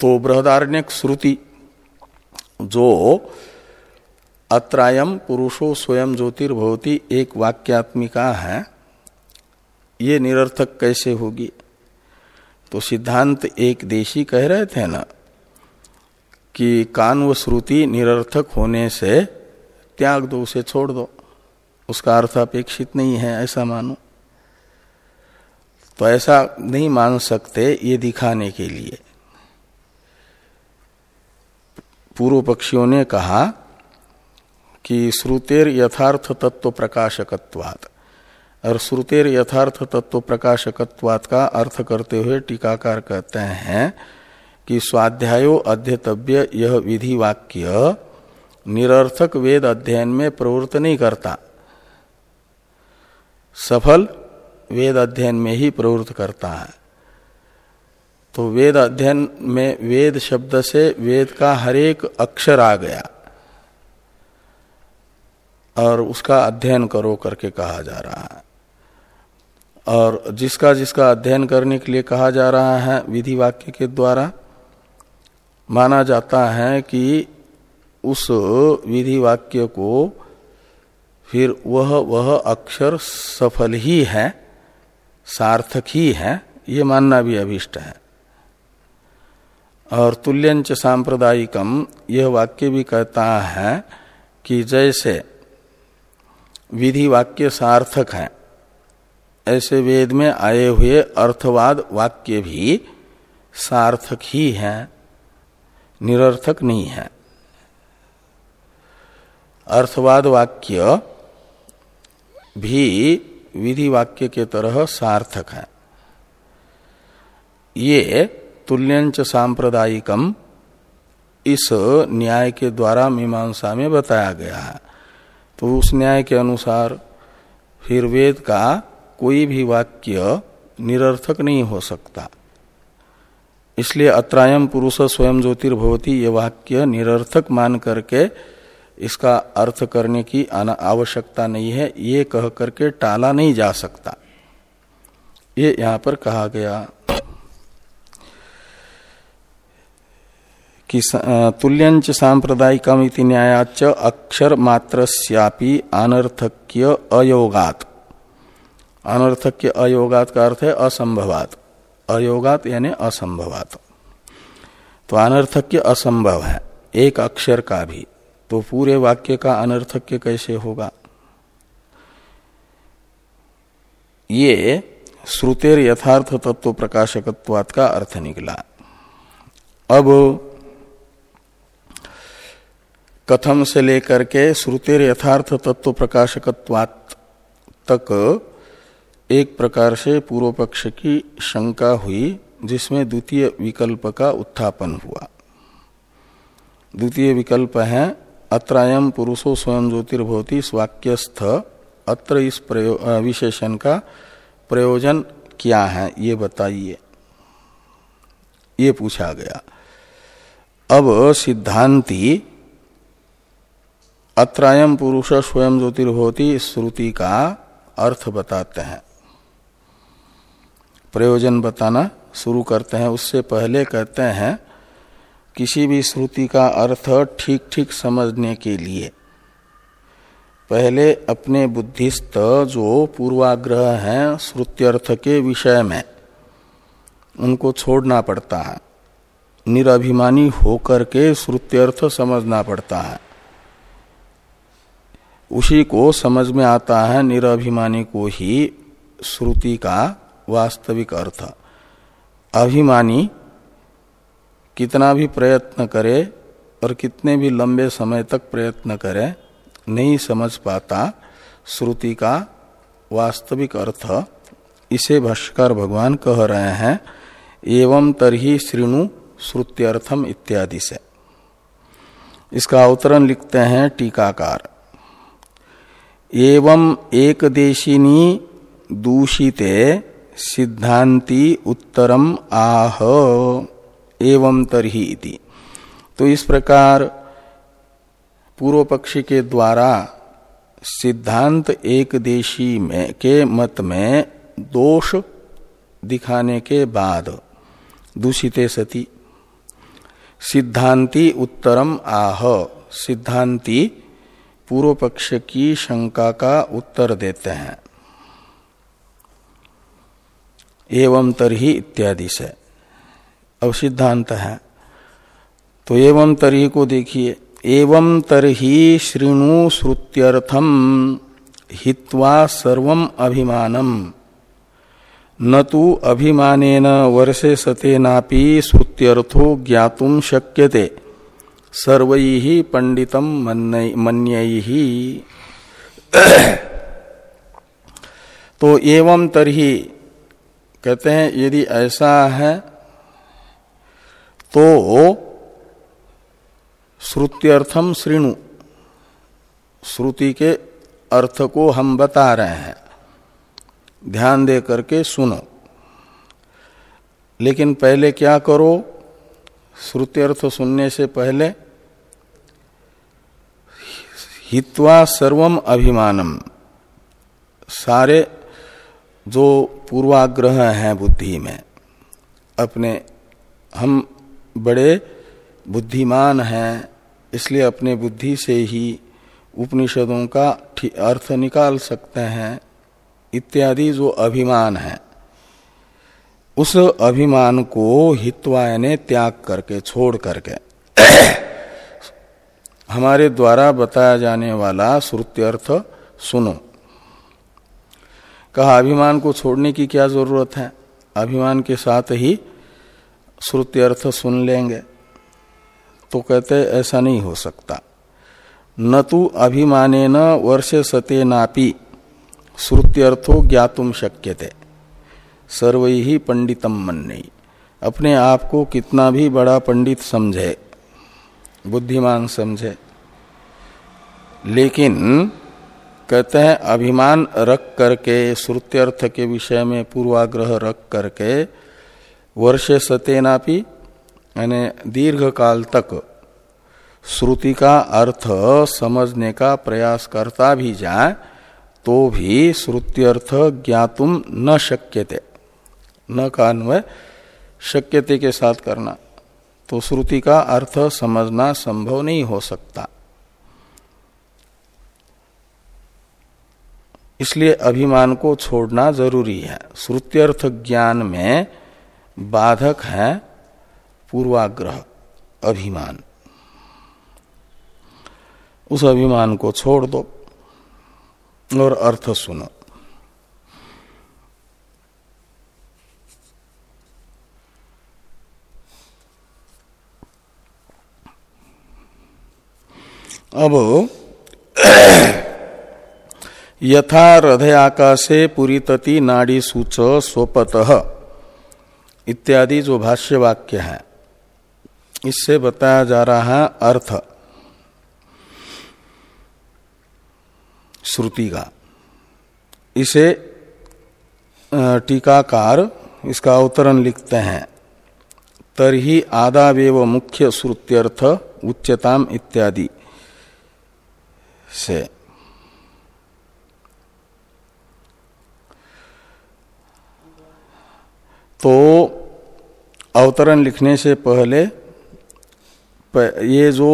तो बृहदारण्यक श्रुति जो अत्रायम पुरुषो स्वयं ज्योतिर्भवती एक वाक्यात्मिका है, ये निरर्थक कैसे होगी? तो सिद्धांत एक देशी कह रहे थे ना कि कान व श्रुति निरर्थक होने से त्याग दो, उसे छोड़ दो। उसका अर्थ अपेक्षित नहीं है, ऐसा मानो। तो ऐसा नहीं मान सकते ये दिखाने के लिए। पूर्व पक्षियों ने कहा कि श्रुतेर यथार्थ तत्व प्रकाशकत्वात। और श्रुतेर यथार्थ तत्व प्रकाशकत्वात का अर्थ करते हुए टीकाकार कहते हैं कि स्वाध्यायो अध्यतव्य यह विधि वाक्य निरर्थक वेद अध्ययन में प्रवृत्त नहीं करता। सफल वेद अध्ययन में ही प्रवृत्त करता है। तो वेद अध्ययन में वेद शब्द से वेद का हरेक अक्षर आ गया और उसका अध्ययन करो करके कहा जा रहा है। और जिसका जिसका अध्ययन करने के लिए कहा जा रहा है विधि वाक्य के द्वारा माना जाता है कि उस विधि वाक्य को फिर वह वह अक्षर सफल ही है, सार्थक ही है, ये मानना भी अभिष्ट है। और तुल्यंच सांप्रदायिकम यह वाक्य भी कहता है कि जैसे विधि वाक्य सार्थक है, ऐसे वेद में आए हुए अर्थवाद वाक्य भी सार्थक ही है। निरर्थक नहीं है। अर्थवाद वाक्य भी विधि वाक्य के तरह सार्थक है। ये तुल्यंच सांप्रदायिकम इस न्याय के द्वारा मीमांसा में बताया गया है। तो उस न्याय के अनुसार फिर वेद का कोई भी वाक्य निरर्थक नहीं हो सकता। इसलिए अत्रायम पुरुष स्वयं ज्योतिर्भवती ये वाक्य निरर्थक मान करके इसका अर्थ करने की आवश्यकता नहीं है। ये कह करके टाला नहीं जा सकता। ये यहाँ पर कहा गया कि तुल्यंच सांप्रदायिकम न्यायाच अक्षर मात्र अनर्थक्य अयोगात। अनर्थक्य अयोगात का अर्थ है असंभवात। अयोगात यानी असंभवात। तो अनर्थक्य असंभव है, एक अक्षर का भी। तो पूरे वाक्य का अनर्थक्य कैसे होगा? ये श्रुतेर यथार्थ तत्व प्रकाशकत्वात का अर्थ निकला। अब कथम से लेकर के श्रुतेर यथार्थ तत्व प्रकाशकत्वात तक एक प्रकार से पूर्व पक्ष की शंका हुई, जिसमें द्वितीय विकल्प का उत्थापन हुआ। द्वितीय विकल्प है अत्रायम पुरुषो स्वयं ज्योतिर्भवती स्वाक्यस्थ, अत्र इस विशेषण का प्रयोजन क्या है, ये बताइए। ये पूछा गया। अब सिद्धांति अत्रायम पुरुष स्वयं ज्योतिर्भवती श्रुति का अर्थ बताते हैं। प्रयोजन बताना शुरू करते हैं। उससे पहले कहते हैं, किसी भी श्रुति का अर्थ ठीक ठीक समझने के लिए। पहले अपने बुद्धिस्त जो पूर्वाग्रह हैं श्रुत्यर्थ के विषय में, उनको छोड़ना पड़ता है। निराभिमानी होकर के श्रुत्यर्थ समझना पड़ता है। उसी को समझ में आता है, निराभिमानी को ही श्रुति का वास्तविक अर्थ। अभिमानी कितना भी प्रयत्न करे और कितने भी लंबे समय तक प्रयत्न करे, नहीं समझ पाता श्रुति का वास्तविक अर्थ। इसे भाष्कर भगवान कह रहे हैं, एवं तरही श्रीणु श्रुत्यर्थम इत्यादि से। इसका अवतरण लिखते हैं टीकाकार। एवं एक देशिनी दूषिते सिद्धांति उत्तरम आह, एवं तरही इति। तो इस प्रकार पूर्व पक्षी के द्वारा सिद्धांत एक देशी में, के मत में दोष दिखाने के बाद दूषिते सती। सिद्धांति उत्तरम आह, सिद्धांति पूर्व पक्ष की शंका का उत्तर देते हैं। एवं तरही इत्यादि से। अब सिद्धांत है। तो एवं तरही को देखिए। एवं तरही श्रृणु श्रुत्यर्थम हित्वा सर्वम अभिमानम न तो अभिमानेन वर्षे सतेनापि श्रुत्यर्थो ज्ञातुम शक्यते। सर्वै पंडितम मन्य। तो एवं तरही कहते हैं, यदि ऐसा है तो श्रुत्यर्थम श्रीणु। श्रुति के अर्थ को हम बता रहे हैं। ध्यान दे करके सुनो। लेकिन पहले क्या करो? श्रुत्यर्थ सुनने से पहले, हित्वा सर्वम अभिमानम। सारे जो पूर्वाग्रह हैं बुद्धि में, अपने, हम बड़े बुद्धिमान हैं, इसलिए अपने बुद्धि से ही उपनिषदों का अर्थ निकाल सकते हैं, इत्यादि जो अभिमान है। उस अभिमान को हित्वाय ने त्याग करके, छोड़ करके, हमारे द्वारा बताया जाने वाला श्रुत्यर्थ सुनो। कहा, अभिमान को छोड़ने की क्या ज़रूरत है? अभिमान के साथ ही श्रुत्यर्थ सुन लेंगे। तो कहते, ऐसा नहीं हो सकता। न तो अभिमाने न वर्षे सते नापी। श्रुत्यर्थो ज्ञातुम शक्य थे सर्व ही पंडितम मन नहीं अपने आप को कितना भी बड़ा पंडित समझे, बुद्धिमान समझे। लेकिन कहते हैं, अभिमान रख करके, श्रुत्यर्थ के विषय में पूर्वाग्रह रख करके, वर्ष सतेनापी, यानी दीर्घ काल तक, श्रुति का अर्थ समझने का प्रयास करता भी जाए तो भी श्रुत्यर्थ ज्ञातुम न शक्यते। न का अन्वय शक्यते के साथ करना। तो श्रुति का अर्थ समझना संभव नहीं हो सकता। इसलिए अभिमान को छोड़ना ज़रूरी है। श्रुत्यर्थ ज्ञान में बाधक है पूर्वाग्रह अभिमान। उस अभिमान को छोड़ दो और अर्थ सुनो। अब यथा हृदय आकाशे पुरीतति नाड़ी सूच स्वपत। इत्यादि जो भाष्य वाक्य है, इससे बताया जा रहा है अर्थ। श्रुति का। इसे टीकाकार इसका अवतरण लिखते हैं। तरही आदावेव मुख्य श्रुत्यर्थ उच्चताम इत्यादि से। तो अवतरण लिखने से पहले ये जो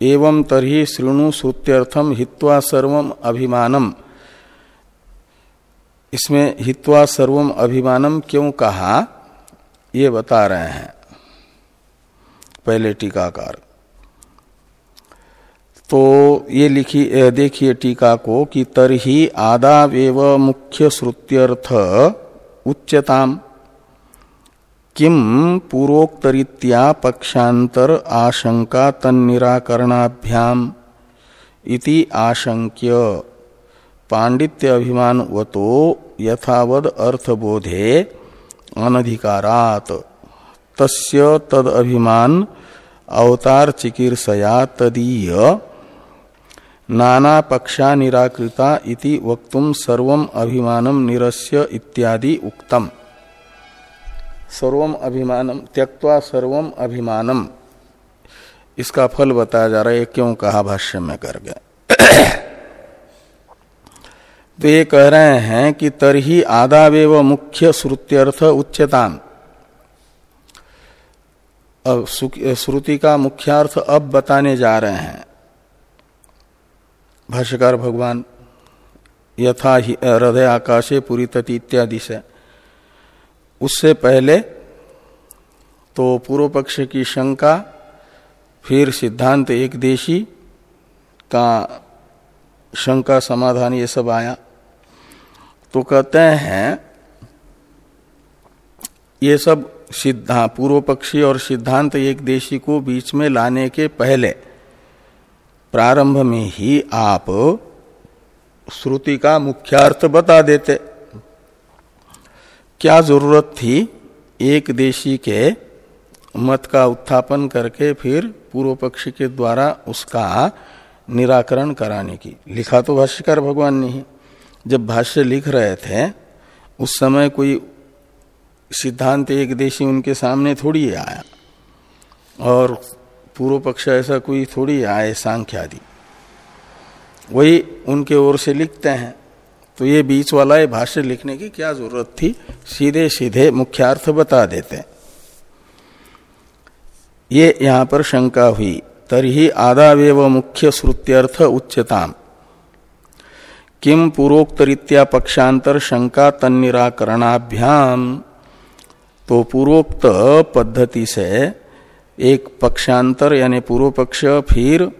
एवं तरही श्रृणु श्रुत्यर्थम हित्वा सर्वम अभिमानम। इसमें हित्वा सर्वम अभिमानम क्यों कहा? ये बता रहे हैं। पहले टीकाकार। तो ये लिखी देखिए टीका को कि तरही आदावेव मुख्य श्रुत्यर्थ उच्चताम किम पूर्वोक्तरीत्या पक्षांतर आशंका तन्निराकरणाभ्याम इति आशंक्य पांडित्य अभिमान वतो यथावद अर्थबोधे अनधिकारात। तस्य तद अभिमान अवतार चिकीर्षया तदीय नाना पक्षा निराकृता इति वक्तुम सर्वम अभिमानम निरस्य इत्यादि उक्तम। सर्वम अभिमानम त्यक्वा सर्वम अभिमानम। इसका फल बताया जा रहा है क्यों कहा भाष्य में कर गए तो ये कह रहे हैं कि तरही आदावेव मुख्य श्रुत्यर्थ उच्चतान अब श्रुति का मुख्यार्थ अब बताने जा रहे हैं। भाष्यकार भगवान यथा हृदय आकाशे पुरी तति इत्यादि से उससे पहले तो पूर्व पक्ष की शंका, फिर सिद्धांत एक देशी का शंका समाधान ये सब आया। तो कहते हैं, ये सब सिद्धा पूर्व पक्षी और सिद्धांत एक देशी को बीच में लाने के पहले, प्रारंभ में ही आप श्रुति का मुख्यार्थ बता देते। क्या ज़रूरत थी एक देशी के मत का उत्थापन करके फिर पूर्व पक्षी के द्वारा उसका निराकरण कराने की? लिखा तो भाष्यकार भगवान ने ही। जब भाष्य लिख रहे थे, उस समय कोई सिद्धांत एक देशी उनके सामने थोड़ी आया और पूर्व पक्ष ऐसा कोई थोड़ी आए सांख्य आदि वही उनके ओर से लिखते हैं। तो ये बीच वाला, ये भाष्य लिखने की क्या ज़रूरत थी? सीधे सीधे मुख्यार्थ बता देते ये यहाँ पर शंका हुई, तरही आदावेव मुख्य श्रुत्यर्थ उच्चताम किम पूर्वोक्तरीत्या पक्षांतर शंका तन्निराकरणाभ्याम? तो पूर्वोक्त पद्धति से एक पक्षांतर यानी पूर्व पक्ष फिर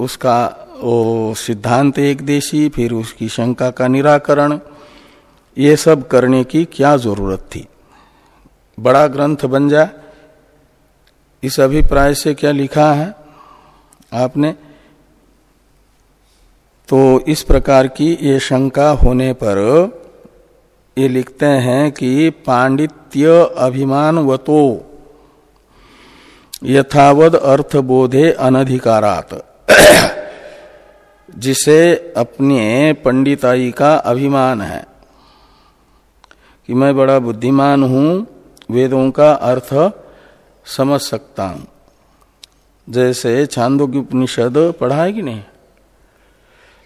उसका ओ सिद्धांत एक देशी, फिर उसकी शंका का निराकरण। ये सब करने की क्या ज़रूरत थी? बड़ा ग्रंथ बन जाए इस अभिप्राय से क्या लिखा है आपने? तो इस प्रकार की ये शंका होने पर ये लिखते हैं कि पांडित्य अभिमान वतो यथावद अर्थबोधे अनधिकारात। जिसे अपने पंडिताई का अभिमान है। कि मैं बड़ा बुद्धिमान हूँ, वेदों का अर्थ समझ सकता हूँ। जैसे छांदो की उपनिषद पढ़ा है कि नहीं?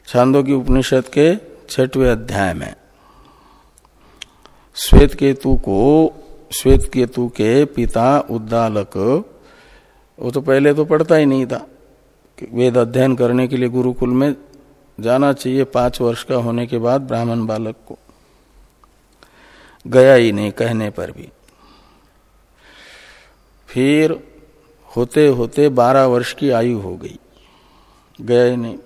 छांदो की उपनिषद के छठवें अध्याय में। श्वेत केतु को, श्वेत केतु के पिता उद्दालक, वो तो पहले तो पढ़ता ही नहीं था। वेद अध्ययन करने के लिए गुरुकुल में जाना चाहिए पाँच वर्ष का होने के बाद ब्राह्मण बालक को। गया ही नहीं कहने पर भी। फिर होते होते बारह वर्ष की आयु हो गई। गया ही नहीं।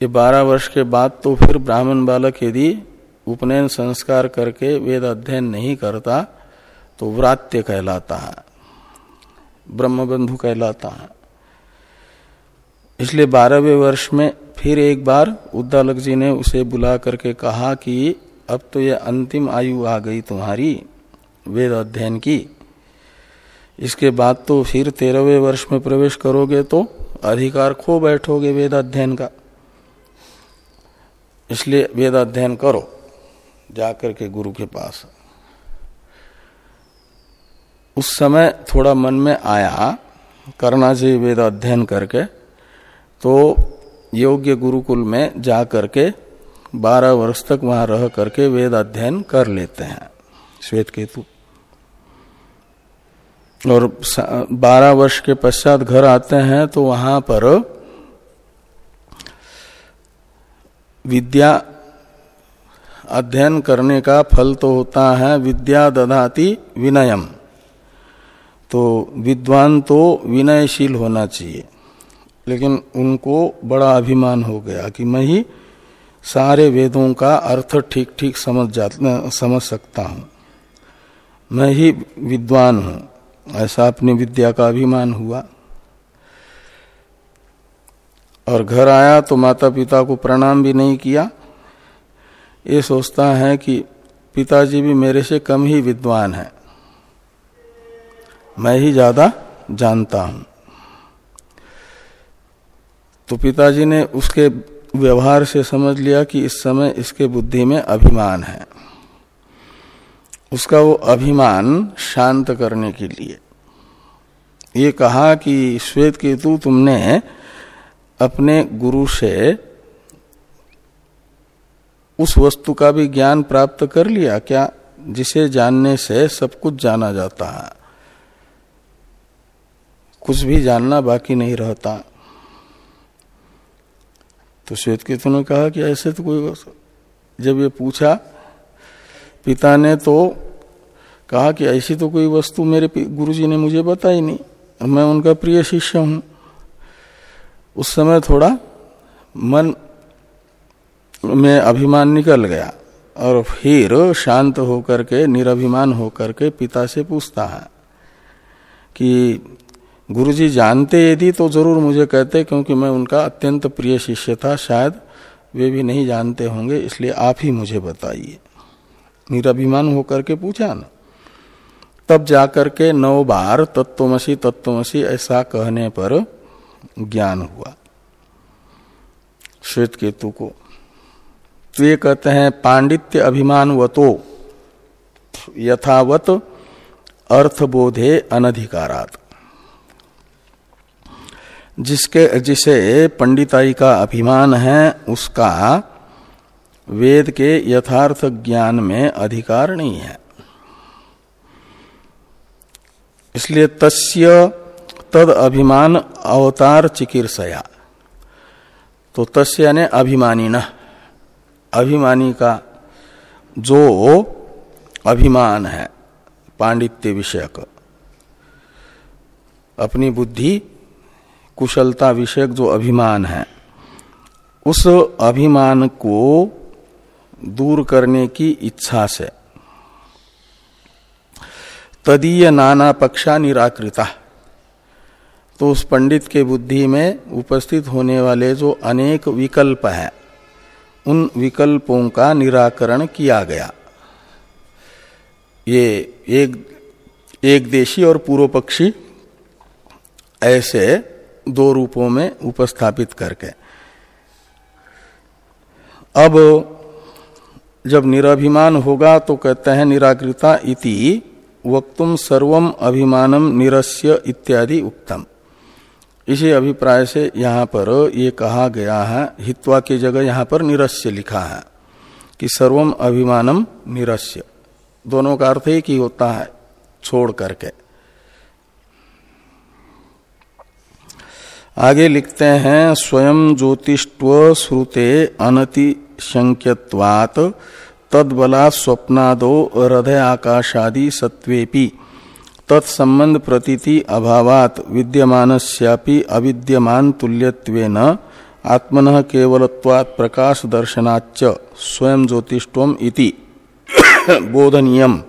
ये बारह वर्ष के बाद तो फिर ब्राह्मण बालक यदि उपनयन संस्कार करके वेद अध्ययन नहीं करता तो व्रात्य कहलाता है, ब्रह्मबंधु कहलाता है। इसलिए बारहवें वर्ष में फिर एक बार उद्दालक जी ने उसे बुला करके कहा कि अब तो ये अंतिम आयु आ गई तुम्हारी, वेद अध्ययन की। इसके बाद तो फिर तेरहवें वर्ष में प्रवेश करोगे तो अधिकार खो बैठोगे वेद अध्ययन का। इसलिए वेद अध्ययन करो, जाकर के गुरु के पास। उस समय थोड़ा मन में आया, करना चाहिए वेद अध्ययन करके। तो योग्य गुरुकुल में जा करके बारह वर्ष तक वहाँ रह करके वेद अध्ययन कर लेते हैं श्वेत केतु और बारह वर्ष के पश्चात घर आते हैं तो वहाँ पर विद्या अध्ययन करने का फल तो होता है विद्या दधाति विनयम। तो विद्वान तो विनयशील होना चाहिए। लेकिन उनको बड़ा अभिमान हो गया कि मैं ही सारे वेदों का अर्थ ठीक ठीक समझ जा समझ सकता हूँ। मैं ही विद्वान हूँ। ऐसा अपनी विद्या का अभिमान हुआ। और घर आया तो माता पिता को प्रणाम भी नहीं किया। ये सोचता है कि पिताजी भी मेरे से कम ही विद्वान है। मैं ही ज़्यादा जानता हूँ। तो पिताजी ने उसके व्यवहार से समझ लिया कि इस समय इसके बुद्धि में अभिमान है। उसका वो अभिमान शांत करने के लिए। ये कहा कि श्वेत केतु, तुमने अपने गुरु से उस वस्तु का भी ज्ञान प्राप्त कर लिया। क्या जिसे जानने से सब कुछ जाना जाता है? कुछ भी जानना बाकी नहीं रहता। तो श्वेत केतु ने कहा कि ऐसे तो कोई जब ये पूछा, पिता ने तो कहा कि ऐसी तो कोई वस्तु मेरे गुरुजी ने मुझे बताई नहीं। मैं उनका प्रिय शिष्य हूँ। उस समय थोड़ा मन में अभिमान निकल गया और फिर शांत होकर के, निराभिमान होकर के पिता से पूछता है कि गुरुजी जानते यदि तो ज़रूर मुझे कहते, क्योंकि मैं उनका अत्यंत प्रिय शिष्य था, शायद वे भी नहीं जानते होंगे, इसलिए आप ही मुझे बताइए। निराभिमान होकर के पूछा ना। तब जाकर के नौ बार तत्वमसी तत्वमसी, ऐसा कहने पर ज्ञान हुआ। श्वेत केतु को तो ये कहते हैं, पांडित्य अभिमान वतो, यथावत अर्थबोधे अनधिकारात। जिसके, जिसे पंडिताई का अभिमान है, उसका वेद के यथार्थ ज्ञान में अधिकार नहीं है। इसलिए तस्य तद अभिमान अवतार चिकित्सया। तो तस्य ने अभिमानी न। अभिमानी का जो अभिमान है, पांडित्य विषयक, अपनी बुद्धि कुशलता विषयक जो अभिमान है, उस अभिमान को दूर करने की इच्छा से। तदीय नाना पक्षा निराकृता। तो उस पंडित के बुद्धि में उपस्थित होने वाले जो अनेक विकल्प हैं, उन विकल्पों का निराकरण किया गया। ये एक एक देशी और पूर्व पक्षी ऐसे दो रूपों में उपस्थापित करके। अब जब निराभिमान होगा तो कहते हैं निराकृता इति, वक्तुम सर्वम अभिमानम निरस्य इत्यादि उत्तम इसी अभिप्राय से यहाँ पर ये कहा गया है, हित्वा की जगह यहाँ पर निरस्य लिखा है, कि सर्वम अभिमानम निरस्य। दोनों का अर्थ एक ही होता है, छोड़ करके। आगे लिखते हैं, स्वयं ज्योतिष्व श्रुते अनति शंक्यवात तदबला स्वप्नादो हृदय आकाशादि सत्वेपि तत्संबंध प्रतीति अभावात, विद्यमानस्यापि अविद्यमान तुल्यत्वेन, आत्मन केवलत्वात् प्रकाश दर्शनाच स्वयं ज्योतिष्व इति। बोधनीयम।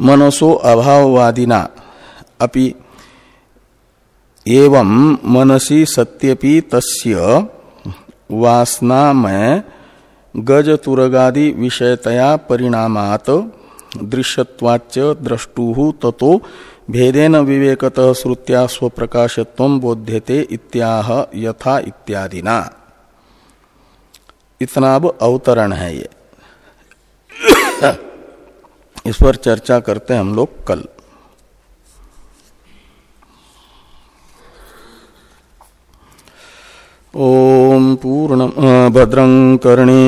मनसो अभाववादिना। अपि एवं मनसी सत्यपि तस्य वासनामय गज तुरगादि विषयतया परिणामात दृश्यवाच द्रष्टु ततो भेदेन विवेकत श्रुत्या स्व स्वप्रकाशत्व बोध्यते इत्याह यथा इत्यादिना। इतना अब अवतरण है ये। इस पर चर्चा करते हैं हम लोग कल। ओम पूर्ण भद्रं कर्णे